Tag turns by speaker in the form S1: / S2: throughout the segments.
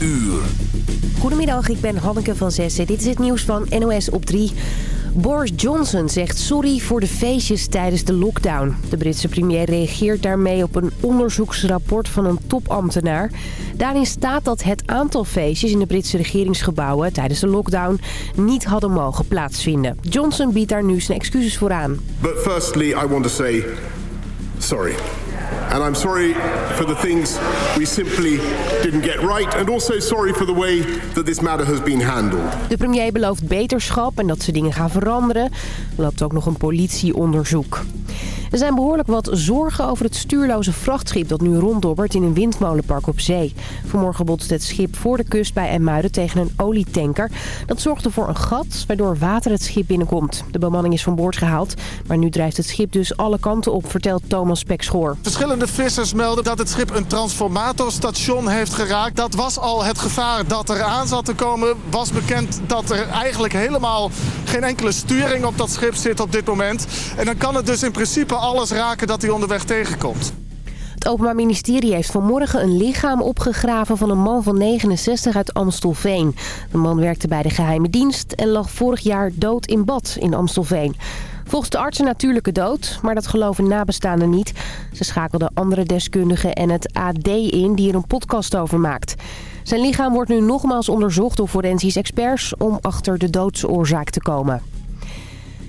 S1: uur.
S2: Goedemiddag, ik ben Hanneke van Zessen. Dit is het nieuws van NOS op 3. Boris Johnson zegt sorry voor de feestjes tijdens de lockdown. De Britse premier reageert daarmee op een onderzoeksrapport van een topambtenaar. Daarin staat dat het aantal feestjes in de Britse regeringsgebouwen tijdens de lockdown niet hadden mogen plaatsvinden. Johnson biedt daar nu zijn excuses voor aan.
S3: But firstly, I want to say sorry. And I'm sorry for the things we simply didn't get right. And also sorry for the way that this matter has been handled.
S2: De premier belooft beterschap en dat ze dingen gaan veranderen. Er loopt ook nog een politieonderzoek. Er zijn behoorlijk wat zorgen over het stuurloze vrachtschip dat nu ronddobbert in een windmolenpark op zee. Vanmorgen botste het schip voor de kust bij Emuiden tegen een olietanker. Dat zorgde voor een gat waardoor water het schip binnenkomt. De bemanning is van boord gehaald, maar nu drijft het schip dus alle kanten op, vertelt Thomas Pekschoor.
S4: Verschillende vissers melden dat het schip een transformatorstation heeft geraakt. Dat was al het gevaar dat er aan zat te komen. Was bekend dat er eigenlijk helemaal geen enkele sturing op dat schip zit op dit moment. En dan kan het dus in alles raken dat hij onderweg tegenkomt.
S2: Het Openbaar Ministerie heeft vanmorgen een lichaam opgegraven van een man van 69 uit Amstelveen. De man werkte bij de geheime dienst en lag vorig jaar dood in bad in Amstelveen. Volgens de artsen natuurlijke dood, maar dat geloven nabestaanden niet. Ze schakelden andere deskundigen en het AD in die er een podcast over maakt. Zijn lichaam wordt nu nogmaals onderzocht door forensisch experts om achter de doodsoorzaak te komen.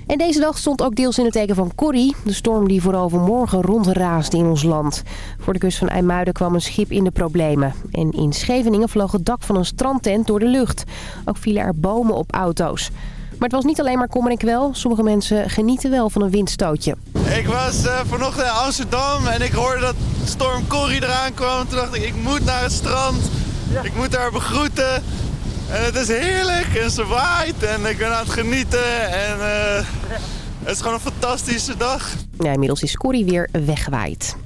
S2: En deze dag stond ook deels in het teken van Corrie, de storm die voor overmorgen rondraasde in ons land. Voor de kust van IJmuiden kwam een schip in de problemen. En in Scheveningen vloog het dak van een strandtent door de lucht. Ook vielen er bomen op auto's. Maar het was niet alleen maar kommer en kwel. Sommige mensen genieten wel van een windstootje.
S5: Ik was uh, vanochtend in Amsterdam en ik hoorde dat storm Corrie eraan kwam. Toen dacht ik, ik moet naar het strand. Ik moet haar begroeten. En het is heerlijk en ze waait en ik ben aan het genieten. En uh, het is gewoon een fantastische dag.
S2: Ja, inmiddels is Corrie weer weggewaaid.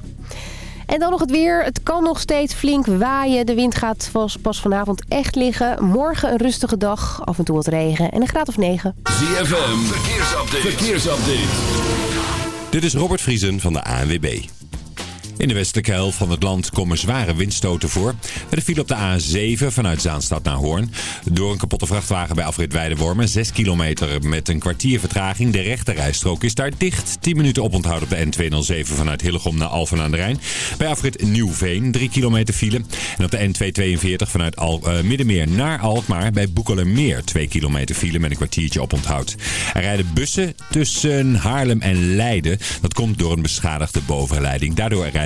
S2: En dan nog het weer. Het kan nog steeds flink waaien. De wind gaat pas vanavond echt liggen. Morgen een rustige dag. Af en toe wat regen en een graad of 9.
S1: ZFM, verkeersupdate. verkeersupdate.
S6: Dit is Robert Vriesen van de ANWB. In de westelijke helft van het land komen zware windstoten voor. Er viel op de A7 vanuit Zaanstad naar Hoorn. Door een kapotte vrachtwagen bij afrit Weidewormen. 6 kilometer met een kwartier vertraging. De rechterrijstrook is daar dicht. 10 minuten oponthoud op de N207 vanuit Hillegom naar Alphen aan de Rijn. Bij afrit Nieuwveen 3 kilometer file. En op de N242 vanuit Al uh, Middenmeer naar Alkmaar. Bij Boekelermeer 2 kilometer file met een kwartiertje oponthoud. Er rijden bussen tussen Haarlem en Leiden. Dat komt door een beschadigde bovenleiding. Daardoor rijden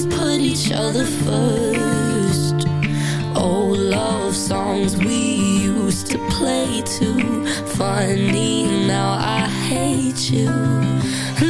S7: always put each other first. Old love songs we used to play too Funny, now I hate you.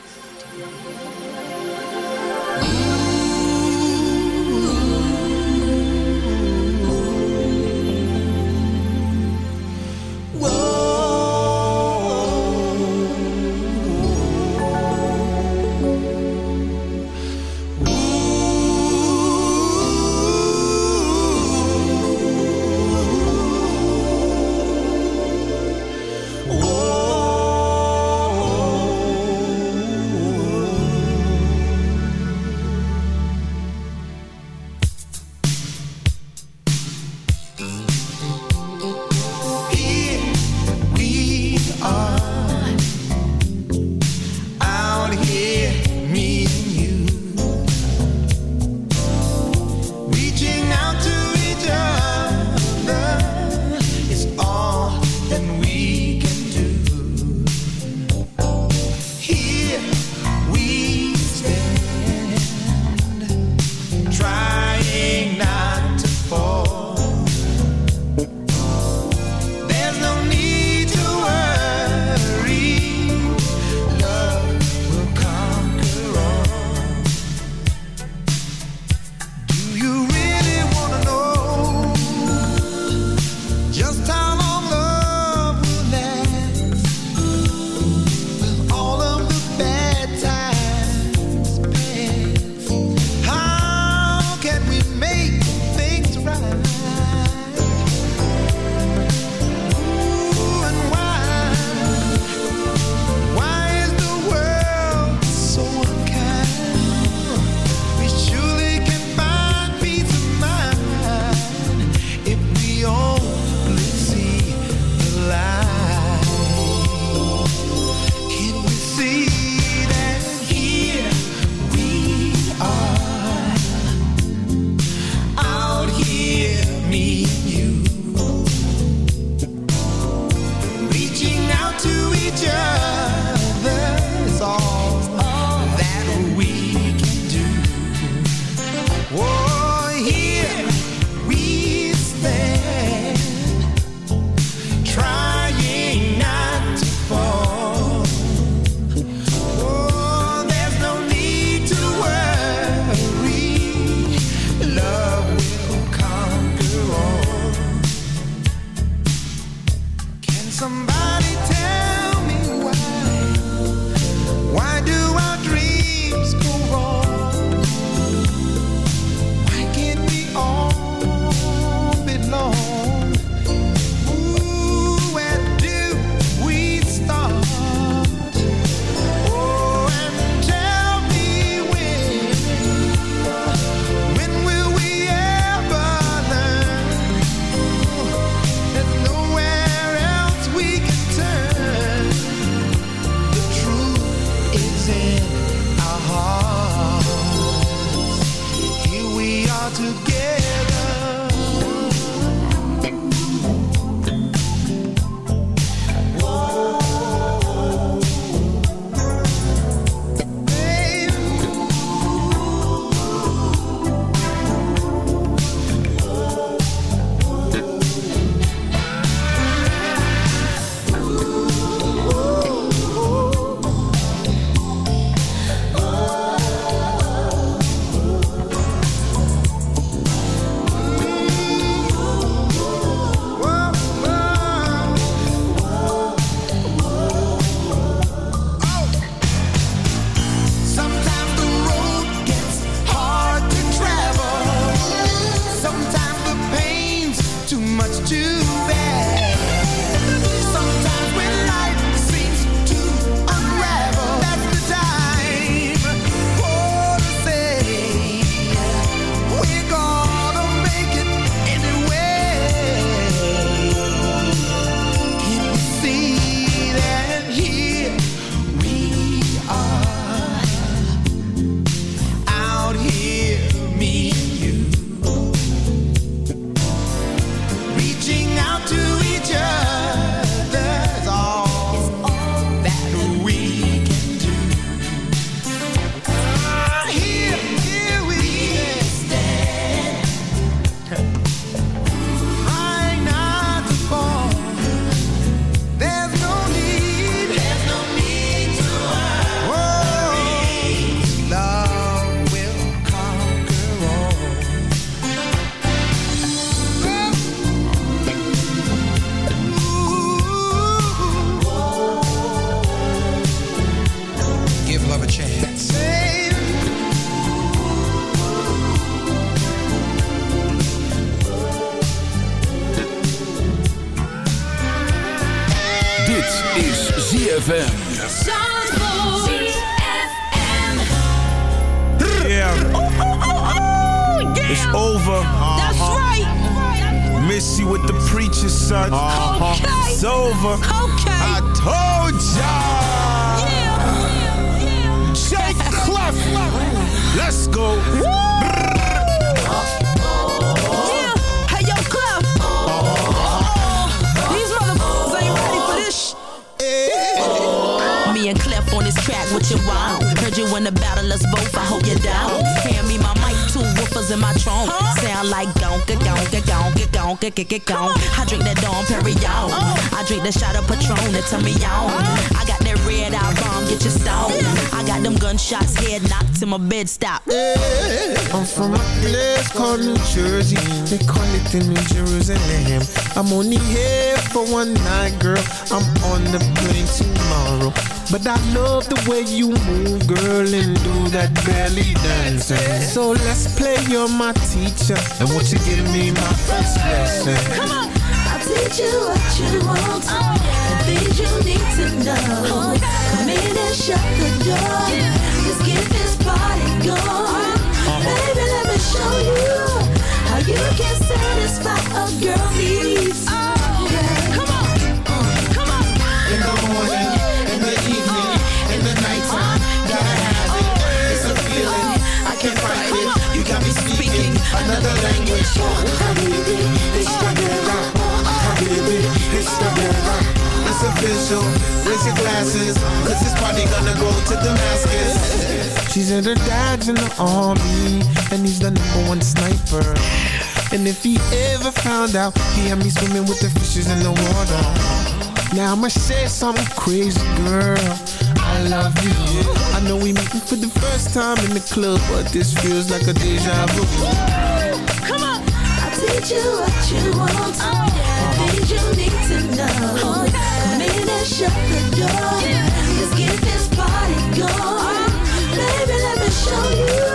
S7: Get, get, get gone. I drink that Dom Perignon. Oh. I drink that shot of Patron that turn me on. Oh. I got that red eye bomb, get you stoned. I got them gunshots, head knocked till my bed stop.
S8: I'm from a place called New Jersey. They call it the New Jerusalem. I'm only here for one night, girl. I'm on the plane tomorrow. But I love the way you move, girl, and do that belly dancing. So let's play, you're my teacher. And won't you give me my first lesson?
S7: Come on! I'll teach you what you want. Oh, yeah. Things you need to know. Oh. Come in and shut the door. Yeah. Let's get this party going. Uh-huh. Baby, let me show you how you can satisfy a girl needs.
S8: Language. Habibi, it's official. Raise your glasses, this party gonna go to Damascus. She said her dad's in the army, and he's the number one sniper. And if he ever found out, he had me swimming with the fishes in the water. Now I'ma say something crazy, girl. I love you. I know we meeting for the first time in the club, but this feels like a deja vu
S7: teach you what you want. Oh, yeah. The things you need to know. Oh, yeah. Come in and shut the door. Yeah. Let's get this party going. Uh-huh. Baby, let me show you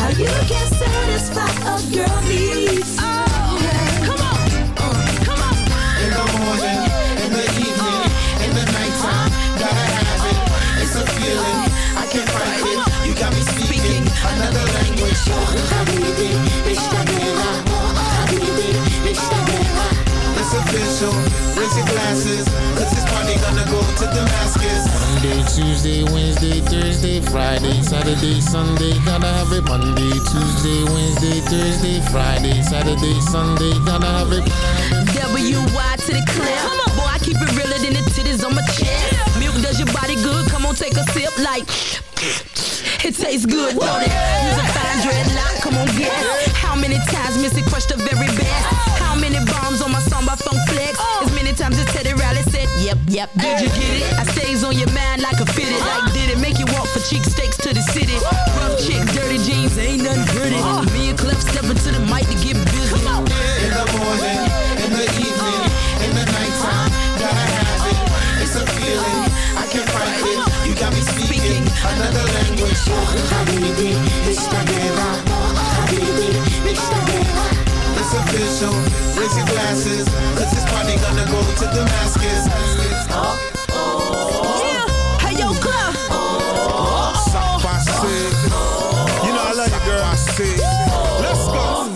S7: how you can satisfy a girl needs. Oh, yeah. Come on, uh, come on.
S8: In the morning, in the evening, uh-huh. in the nighttime, uh-huh. gotta have it. It's a feeling, I can't fight it. You got me speaking another language. Habibi, it's official. Raise your glasses, cause this party gonna go to Damascus. Monday, Tuesday, Wednesday, Thursday, Friday, Saturday, Sunday. Gotta have it Monday, Tuesday, Wednesday, Thursday, Friday, Saturday, Sunday. Gotta have it.
S9: W-Y to the clip. Come on, boy, I keep it realer than the titties on my chest. Milk does your body good. Come on, take a sip like. It tastes good, don't it? Yep, yep. Did you get it? I stays on your mind like a fitted. Like did it make you walk for cheek steaks to the city? Rough chick, dirty jeans, ain't nothing pretty. Me and Clef stepping to the mic to get busy.
S8: In the morning, in the evening, uh-huh. in the nighttime. Gotta have it. It's a feeling. I can't fight it. You got me speaking another language. Habibi, it's the guerra. Uh-huh. Habibi, it's the guerra. It's official. Raise your glasses. Cause this party gonna go to Damascus.
S9: Yeah, hey yo, Clef.
S3: You know I love you, girl. I see. Let's go.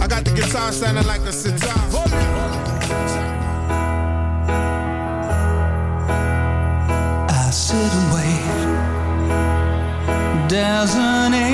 S3: I got the guitar sounding like a sitar.
S10: I sit and wait. There's an angel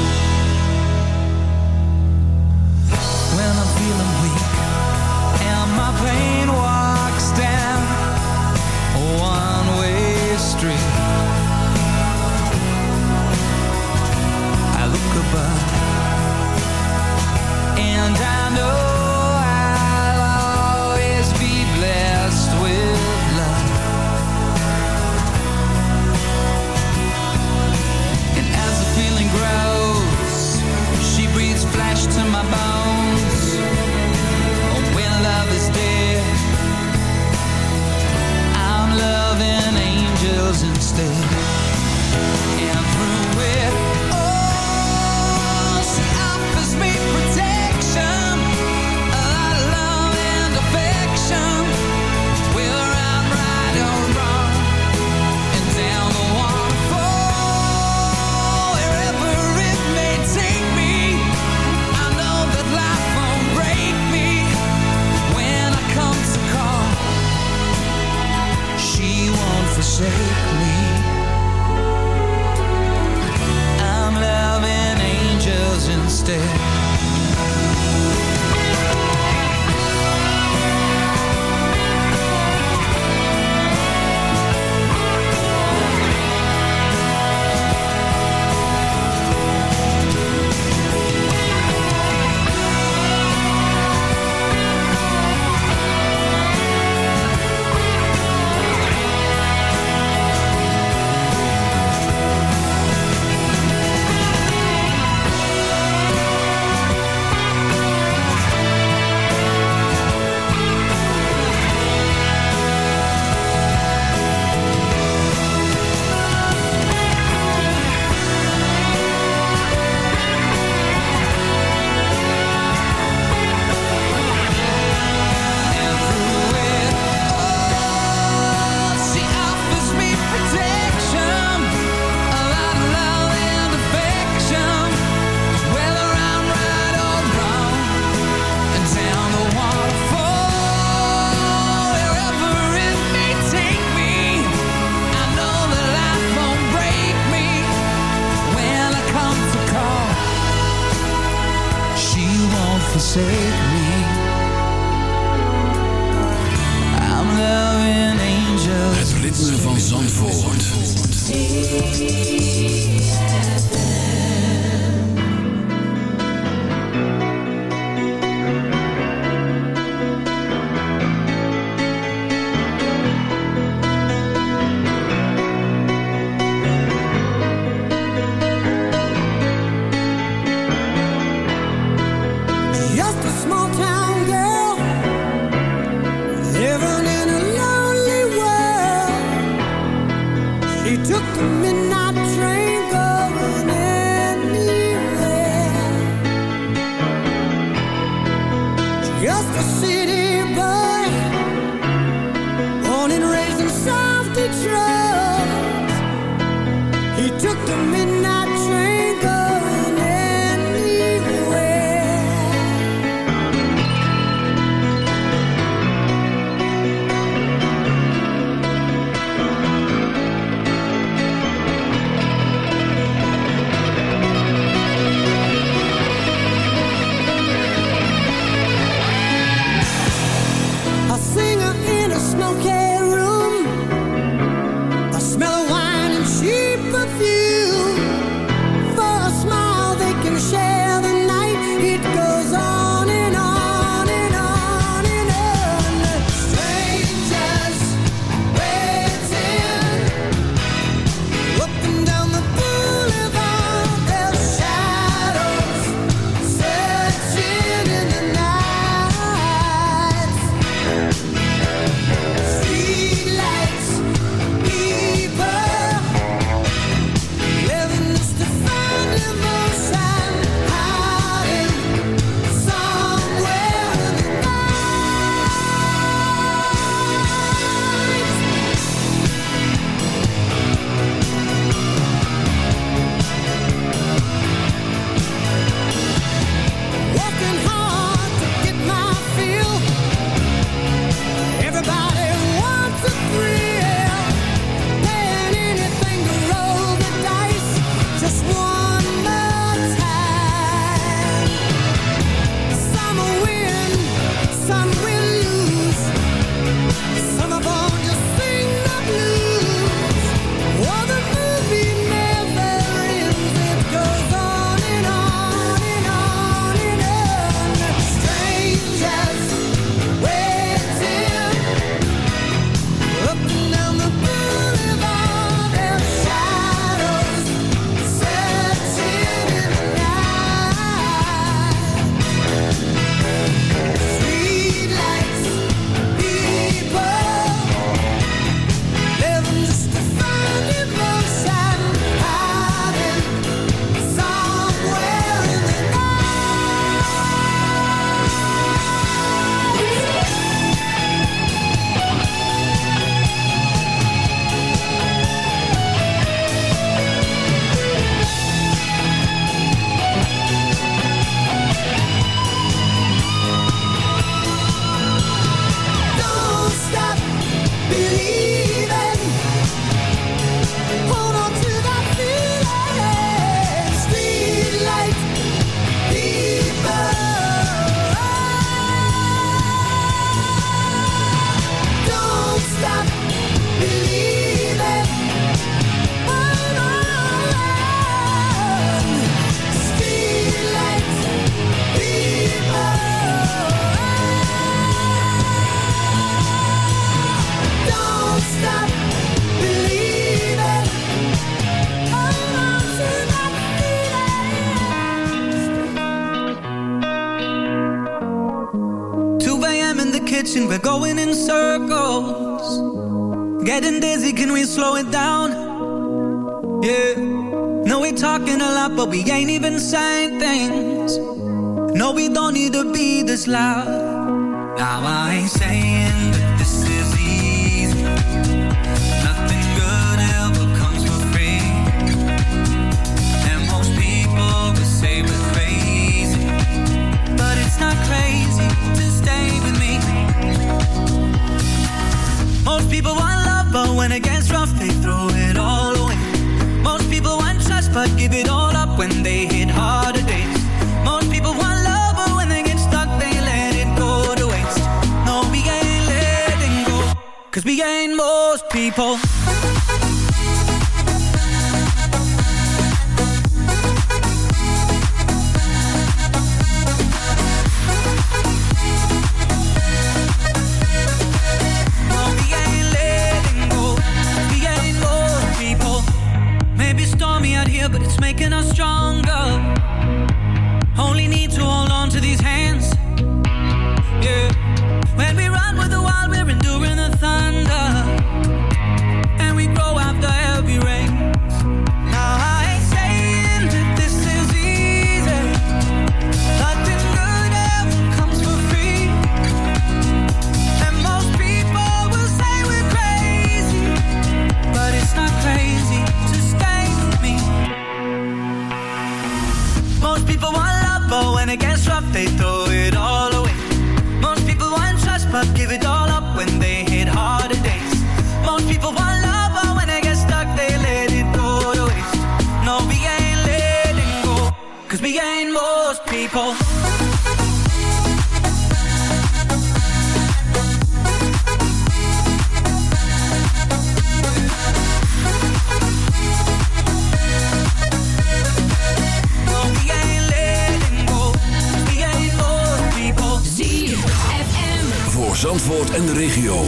S1: Zandvoort en de regio.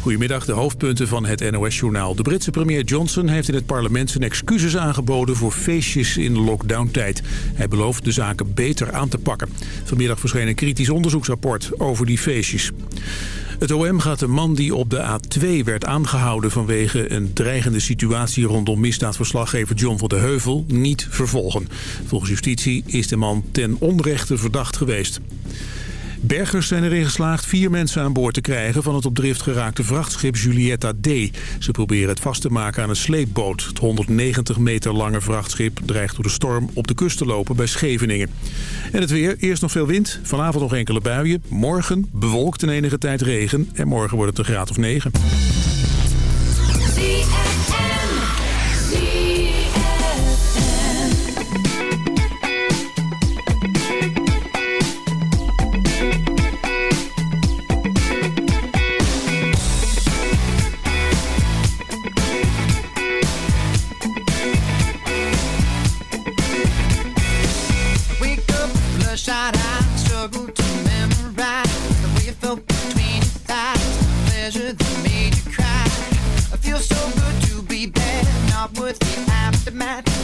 S11: Goedemiddag, de hoofdpunten van het NOS-journaal. De Britse premier Johnson heeft in het parlement zijn excuses aangeboden voor feestjes in lockdowntijd. Hij belooft de zaken beter aan te pakken. Vanmiddag verscheen een kritisch onderzoeksrapport over die feestjes. Het OM gaat de man die op de A2 werd aangehouden vanwege een dreigende situatie rondom misdaadverslaggever John van de Heuvel niet vervolgen. Volgens justitie is de man ten onrechte verdacht geweest. Bergers zijn erin geslaagd vier mensen aan boord te krijgen van het op drift geraakte vrachtschip Julietta D. Ze proberen het vast te maken aan een sleepboot. Het 190 meter lange vrachtschip dreigt door de storm op de kust te lopen bij Scheveningen. En het weer, eerst nog veel wind, vanavond nog enkele buien. Morgen bewolkt en enige tijd regen en morgen wordt het een graad of 9.
S12: Pleasure that made you cry. I feel so good to be bad, not worth the aftermath.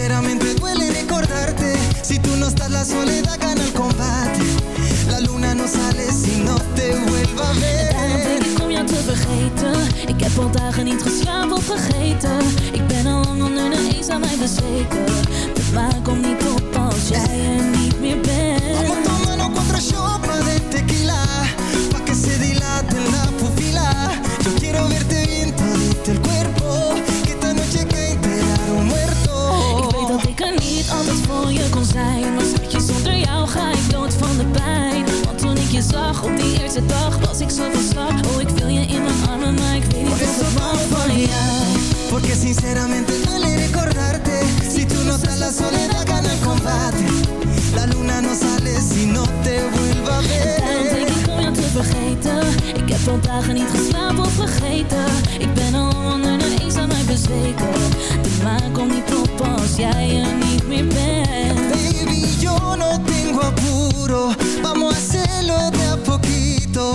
S13: Sinceramente
S14: ik zo van slag Oh, ik wil je in mijn armen Maar ik weet niet of ik van jou.
S13: Porque sinceramente duele recordarte. Si tú no estás la soledad gana el combate. La luna no sale si no te vuelva a
S14: Daarom denk
S13: ver
S14: ik om jou te vergeten. Ik heb al dagen niet geslapen of vergeten. Ik ben al onder de eens aan mij bezweken. De maan komt niet op als jij er niet meer bent.
S13: Baby, yo no tengo apuro. Vamos a hacerlo de a poquito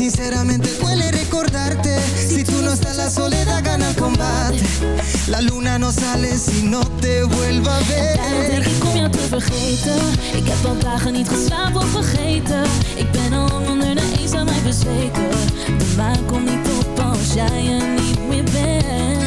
S13: sinceramente duele recordarte. Si tú no estás la soledad gana el combate. La luna no sale si no te vuelva a
S14: Daarom denk
S13: ver
S14: ik om jou te vergeten. Ik heb al dagen niet geslapen of vergeten. Ik ben al onder de eens aan mij bezweken. De maan komt niet
S15: wish I need repairs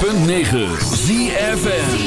S16: 106.9 ZFN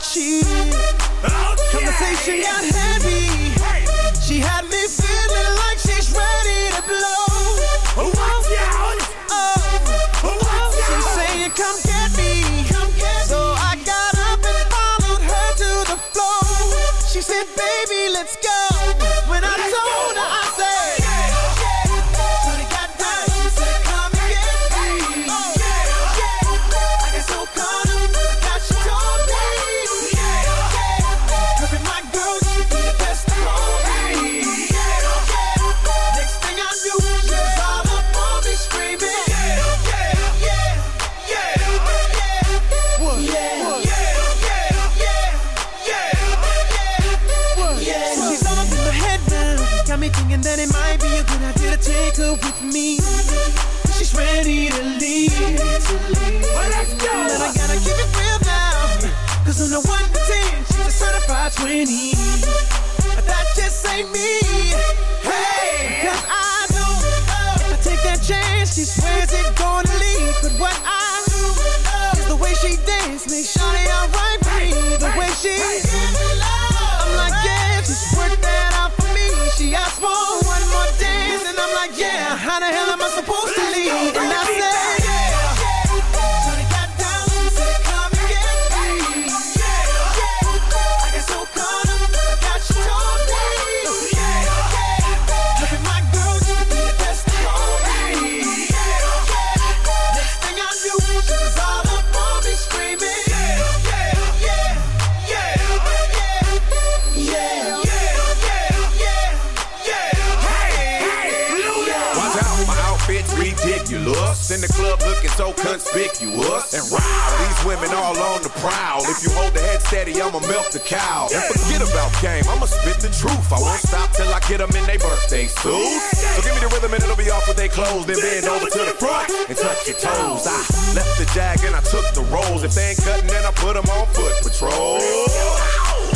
S16: Okay.
S8: Conversation got heavy.
S12: Hey. She had me. My
S17: outfit's ridiculous. In the club looking so conspicuous. And wow, these women all on the prowl. If you hold the head steady, I'ma milk the cow. And forget about game, I'ma spit the truth. I won't stop till I get them in their birthday suit. So give me the rhythm and it'll be off with their clothes. Then bend over to the front and touch your toes. I left the jag and I took the rolls. If they ain't cutting, then I put them on foot patrol.